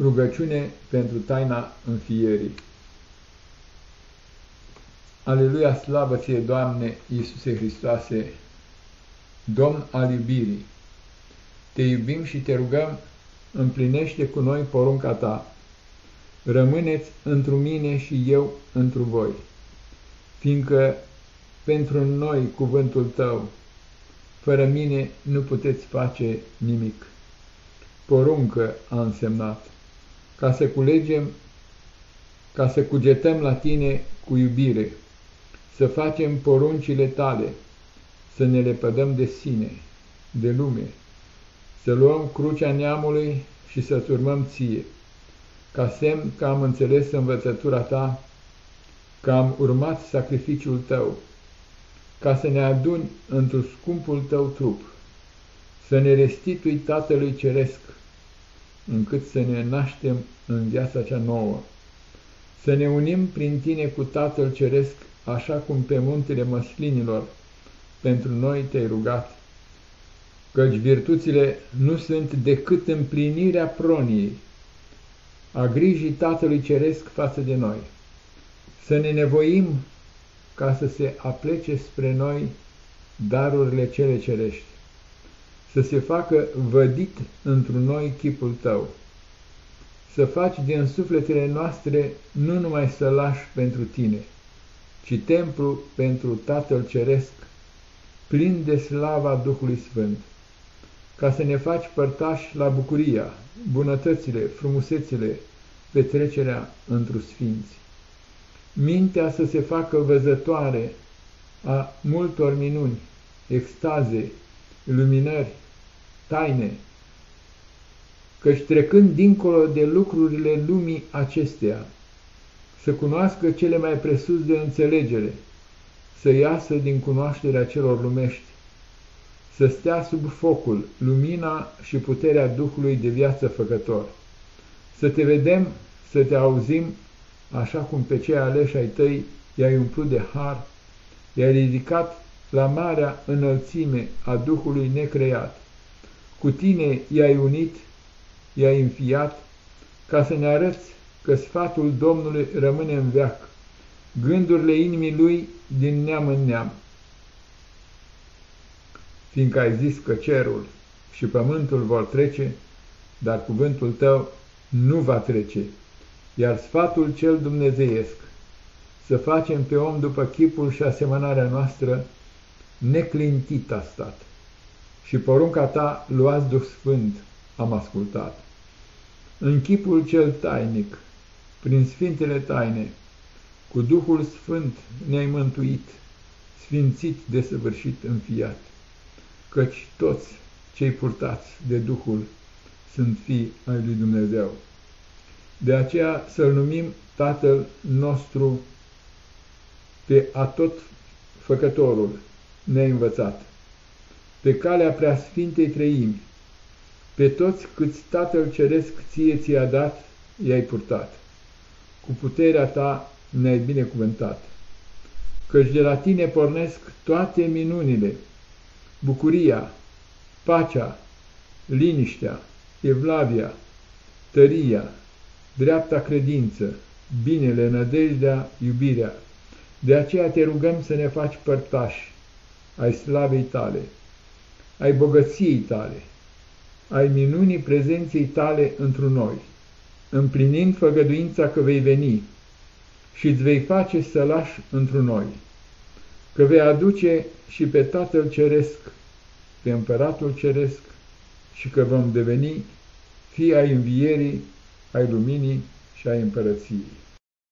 Rugăciune pentru taina înfierii. Aleluia, slavă ție, Doamne, Iisuse Hristoase, Domn al iubirii! Te iubim și te rugăm, împlinește cu noi porunca ta. Rămâneți întru mine și eu întru voi, fiindcă pentru noi cuvântul tău, fără mine nu puteți face nimic. Poruncă a însemnat ca să culegem, ca să cugetăm la tine cu iubire, să facem poruncile tale, să ne lepădăm de sine, de lume, să luăm crucea neamului și să-ți urmăm ție, ca semn că am înțeles învățătura ta, că am urmat sacrificiul tău, ca să ne aduni într-un scumpul tău trup, să ne restitui Tatălui Ceresc, încât să ne naștem în viața cea nouă, să ne unim prin tine cu Tatăl Ceresc, așa cum pe muntele măslinilor. Pentru noi te-ai rugat, căci virtuțile nu sunt decât împlinirea proniei, a grijii Tatălui Ceresc față de noi, să ne nevoim ca să se aplece spre noi darurile cele cerești să se facă vădit într noi chipul tău, să faci din sufletele noastre nu numai să lași pentru tine, ci templu pentru Tatăl Ceresc, plin de slava Duhului Sfânt, ca să ne faci părtași la bucuria, bunătățile, frumusețile, petrecerea întru sfinți. Mintea să se facă văzătoare a multor minuni, extaze, luminări, taine, căci trecând dincolo de lucrurile lumii acesteia, să cunoască cele mai presus de înțelegere, să iasă din cunoașterea celor lumești, să stea sub focul, lumina și puterea Duhului de viață făcător, să te vedem, să te auzim, așa cum pe cei aleși ai tăi i-ai umplut de har, i-ai ridicat la marea înălțime a Duhului necreat. Cu tine i-ai unit, i-ai înfiat, ca să ne arăți că sfatul Domnului rămâne în veac, gândurile inimii lui din neam în neam. Fiindcă ai zis că cerul și pământul vor trece, dar cuvântul tău nu va trece, iar sfatul cel dumnezeiesc, să facem pe om după chipul și asemănarea noastră, neclintit a stat. Și porunca ta, luați Duh Sfânt, am ascultat. În chipul cel tainic, prin sfintele taine, cu Duhul Sfânt ne-ai mântuit, sfințit, desăvârșit, înfiat, căci toți cei purtați de Duhul sunt fii ai lui Dumnezeu. De aceea să-L numim Tatăl nostru pe atot făcătorul, ne-ai învățat, pe calea preasfintei treimi, pe toți câți Tatăl Ceresc ție ți-a dat, i-ai purtat, cu puterea ta ne-ai binecuvântat, căci de la tine pornesc toate minunile, bucuria, pacea, liniștea, evlavia, tăria, dreapta credință, binele, nădejdea, iubirea. De aceea te rugăm să ne faci părtași ai slavei tale, ai bogăției tale, ai minunii prezenței tale întru noi, împlinind făgăduința că vei veni și îți vei face să lași întru noi, că vei aduce și pe Tatăl Ceresc, pe Împăratul Ceresc și că vom deveni fii ai învierii, ai luminii și ai împărăției.